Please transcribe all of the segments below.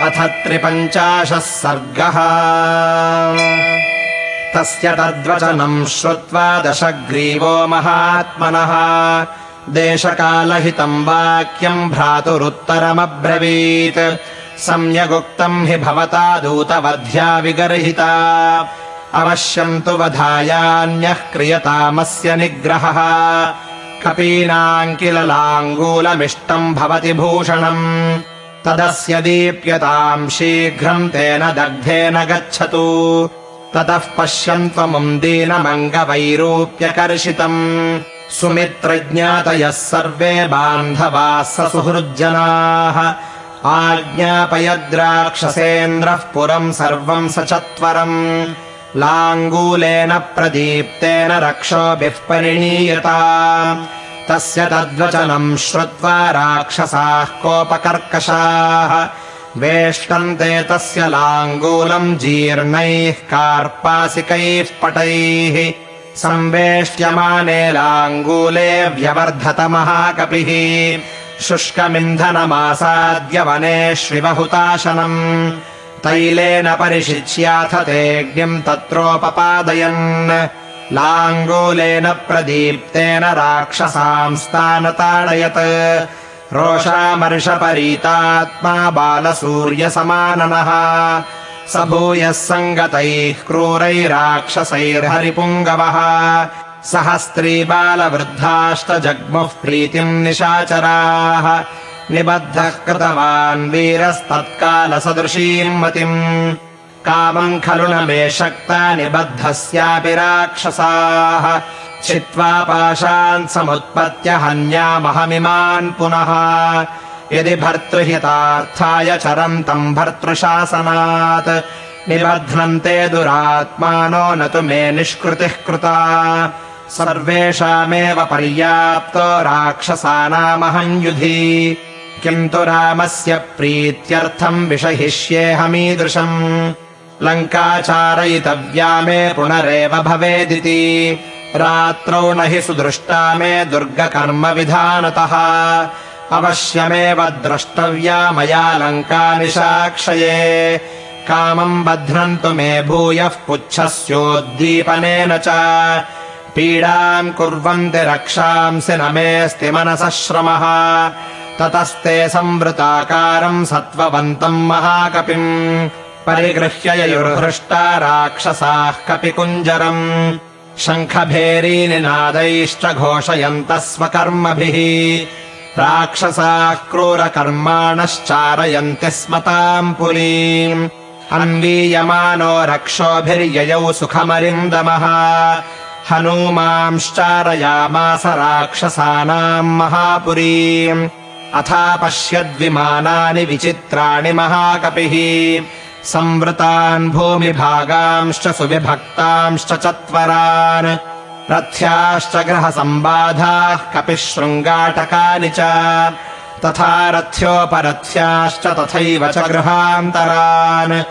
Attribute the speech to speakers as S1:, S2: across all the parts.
S1: अथ त्रिपञ्चाशः सर्गः। तस्य तद्वचनम् श्रुत्वा दशग्रीवो महात्मनः। देशकालहितम् वाक्यम् भ्रातुरुत्तरमब्रवीत्। सम्यगुक्तम् हि भवता दूतवध्या विगर्हिता। अवश्यम् तु वधायान्यः क्रियतामस्य निग्रहः। कपीनाम् किल लाङ्गूलमिष्टम् भवति भूषणम् तदस्य दीप्यताम् शीघ्रम् तेन दग्धेन गच्छतु। ततः पश्यन् त्वमुम् दीनमङ्गवैरूप्यकर्षितम्। सुमित्रज्ञातयः सर्वे बान्धवाः स सुहृज्जनाः आज्ञापयद्राक्षसेन्द्रः पुरम् सर्वम् स चत्वरम् लाङ्गूलेन प्रदीप्तेन रक्षोभिः परिणीयता तस्य तद्वचनम् श्रुत्वा राक्षसाः कोपकर्कशाः। वेष्टन्ते तस्य लाङ्गूलम् जीर्णैः कार्पासिकैः पटैः। संवेष्ट्यमाने लाङ्गूले व्यवर्धत महाकपिः। शुष्कमिन्धनमासाद्य वनेष्विबहुताशनम् तैलेन परिशिच्याथ तेऽग्निम् तत्रोपपादयन् लाङ्गूलेन प्रदीप्तेन राक्षसांस्तानताडयत् रोषामर्षपरीतात्मा बालसूर्यसमाननः। स भूयः सङ्गतैः क्रूरैराक्षसैर्हरिपुङ्गवः। सह स्त्रीबालवृद्धाश्च जग्मुः प्रीतिम् निशाचराः। निबद्धः कृतवान् वीरस्तत्कालसदृशीम् मतिम् कामम् खलु न मे शक्ता निबद्धस्यापि राक्षसाः। छित्त्वा पाशान् समुत्पत्य हन्यामहमिमान् पुनः। यदि भर्तृहितार्थाय चरन्तम् भर्तृशासनात्। निबध्नन्ते दुरात्मानो न तु मे निष्कृतिः कृता। सर्वेषामेव पर्याप्तो राक्षसानामहम् युधि। किम् तु रामस्य प्रीत्यर्थम् विषहिष्येऽहमीदृशम् लङ्काचारयितव्या मे पुनरेव भवेदिति। रात्रौ न हि सुदृष्टा मे दुर्गकर्मविधानतः। अवश्यमेव द्रष्टव्या मया लङ्कानिशाक्षये। कामम् बध्नन्तु मे भूयः पुच्छस्योद्दीपनेन च। पीडाम् कुर्वन्ति रक्षांसि न मेऽस्ति मनसः श्रमः। ततस्ते संवृताकारम् सत्त्ववन्तम् महाकपिम् परिगृह्य ययुर्हृष्टा राक्षसाः कपिकुञ्जरम्। शङ्खभेरीनिनादैश्च घोषयन्तः स्वकर्मभिः। राक्षसाः क्रूरकर्माणश्चारयन्ति स्म ताम् पुरीम् अन्वीयमानो रक्षोभिर्ययौ सुखमरिन्दमः। हनूमांश्चारयामास राक्षसानाम् महापुरीम्। अथा पश्यद्विमानानि विचित्राणि महाकपिः संवृतान् भूमिभागांश्च सुविभक्तांश्च चत्वरान् रथ्याश्च ग्रहसम्बाधाः कपिः शृङ्गाटकानि च तथा रथ्योपरथ्याश्च तथैव च गृहान्तरान्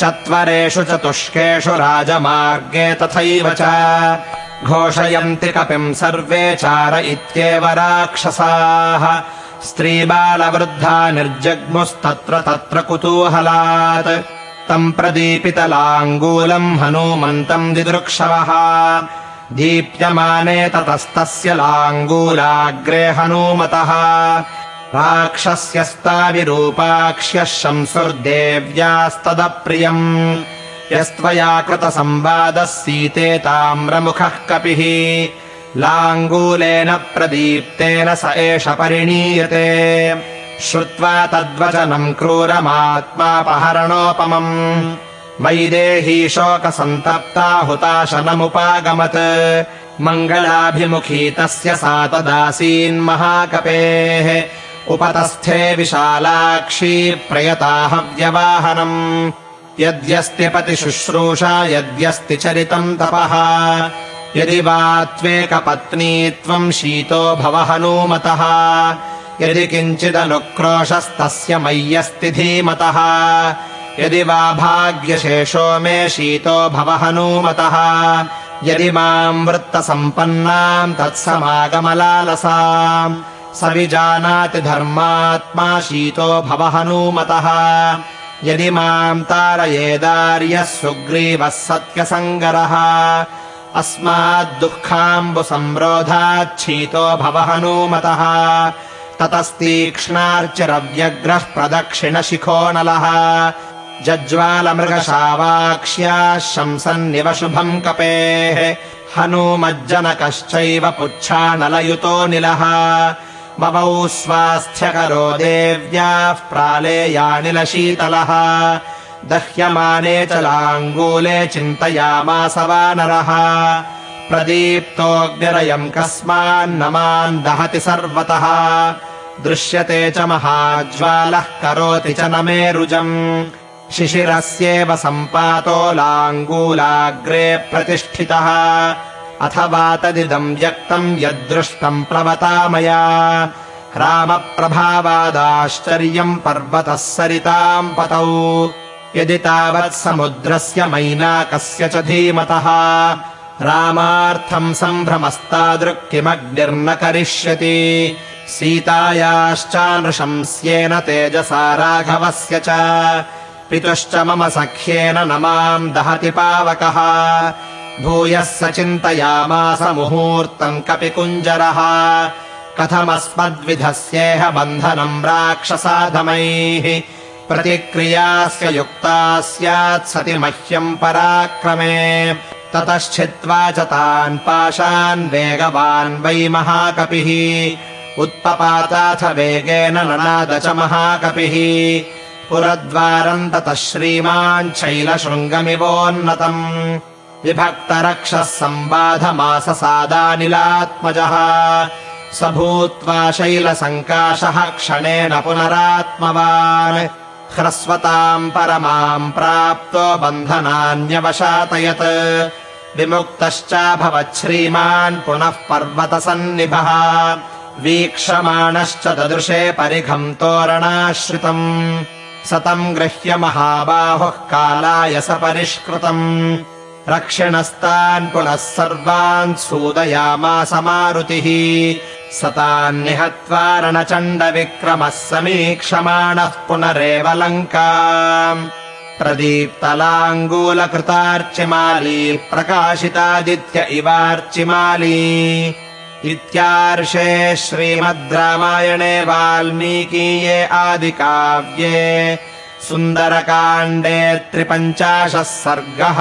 S1: चत्वरेषु चतुष्केषु राजमार्गे तथैव च घोषयन्ति कपिम् सर्वे चार इत्येव राक्षसाः स्त्रीबालवृद्धा निर्जग्मुस्तत्र तत्र कुतूहलात्। तम् प्रदीपितलाङ्गूलम् हनूमन्तम् दिदृक्षवः। दीप्यमाने ततस्तस्य लाङ्गूलाग्रे हनूमतः। राक्षस्यस्ताविरूपाक्ष्यः शंसुर्देव्यास्तदप्रियम्। यस्त्वया कृतसंवादः सीते ताम्रमुखः कपिः लाङ्गूलेन प्रदीप्तेन स एष परिणीयते। श्रुत्वा तद्वचनम् क्रूरमात्मापहरणोपमम् वैदेही शोकसन्तप्ता हुताशनमुपागमत् मङ्गलाभिमुखी तस्य सा तदासीन्महाकपेः उपतस्थे विशालाक्षी प्रयताह व्यवाहनम् यद्यस्ति पतिशुश्रूषा यद्यस्ति चरितम् तपः यदि वा त्वेकपत्नी त्वम् शीतो भव हनूमतः यदि किञ्चिदनुक्रोशस्तस्य मय्यस्ति धीमतः यदि वा भाग्यशेषो मे शीतो भव हनूमतः यदि माम् वृत्तसम्पन्नाम् तत्समागमलालसाम् स विजानाति धर्मात्मा शीतो भव हनूमतः यदि माम् तारयेदार्यः सुग्रीवः सत्यसङ्गरः अस्माद्दुःखाम्बुसंरोधाच्छीतो भव हनूमतः ततस्तीक्ष्णार्चिरव्यग्रः प्रदक्षिणशिखो नलः। जज्वालमृगशावाक्ष्याः शंसन्निव शुभम् कपेः। हनूमज्जनकश्चैव पुच्छानलयुतो निलः। ममौ स्वास्थ्यकरो देव्याः प्रालेयानिलशीतलः दह्यमाने च लाङ्गूले चिन्तयामास वानरः प्रदीप्तोऽग्निरयम् कस्मान्नमान् दहति सर्वतः। दृश्यते च महाज्वालः करोति च न मे रुजम्। शिशिरस्येव सम्पातो लाङ्गूलाग्रे प्रतिष्ठितः। अथवा तदिदम् व्यक्तम् यद्दृष्टम् प्लवता मया। रामप्रभावादाश्चर्यम् पर्वतः सरिताम् पतौ यदि तावत् समुद्रस्य मैनाकस्य च धीमतः। रामार्थम् सम्भ्रमस्तादृक्किमग्निर्न करिष्यति। सीतायाश्चानृशंस्येन तेजसा राघवस्य च। पितुश्च मम सख्येन न माम् दहति पावकः। भूयः स चिन्तयामास मुहूर्तम् कपिकुञ्जरः। कथमस्मद्विधस्येह बन्धनम् राक्षसाधमैः प्रतिक्रियास्य युक्ता स्यात् सति मह्यम् पराक्रमे। ततश्चित्वा च तान् पाशान् वेगवान् वै महाकपिः। उत्पपाताथ वेगेन ननाद च महाकपिः। पुरद्वारम् ततः श्रीमान् शैलशृङ्गमिवोन्नतम्। विभक्तरक्षः सम्बाधमास सादानिलात्मजः। स भूत्वा शैलसङ्काशः क्षणेन पुनरात्मवान् ह्रस्वताम् परमाम् प्राप्तो बन्धनान्यवशातयत्। विमुक्तश्चाभवत् श्रीमान् पुनः पर्वतसन्निभः। वीक्षमाणश्च ददृशे परिघम् तोरणाश्रितम्। सतम् गृह्य महाबाहुः कालाय स परिष्कृतम् रक्षिणस्तान् पुनः सर्वान् सूदयामास मारुतिः। सतान्निहत्वा रणचण्डविक्रमः समीक्षमाणः पुनरेव लङ्का प्रदीप्तलाङ्गूलकृतार्चिमाली प्रकाशितादित्य इवार्चिमाली। इत्यार्षे श्रीमद् रामायणे वाल्मीकीये आदिकाव्ये सुन्दरकाण्डे त्रिपञ्चाशः सर्गः